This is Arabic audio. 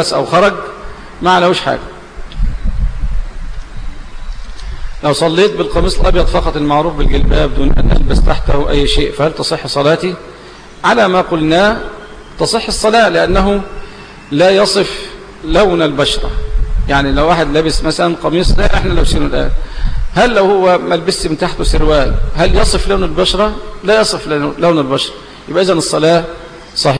بس أو خرج ما عليهوش حاجة. لو صليت بالقميص الأبيض فقط المعروف بالجلباب دون أن ألبس تحته أي شيء فهل تصح صلاتي؟ على ما قلناه تصح الصلاة لأنه لا يصف لون البشرة. يعني لو واحد لابس مثلا قميص ده إحنا لابسينه الآن هل لو هو ملبس من تحته سروال هل يصف لون البشرة؟ لا يصف لون البشرة. يبقى إذن الصلاة صحيح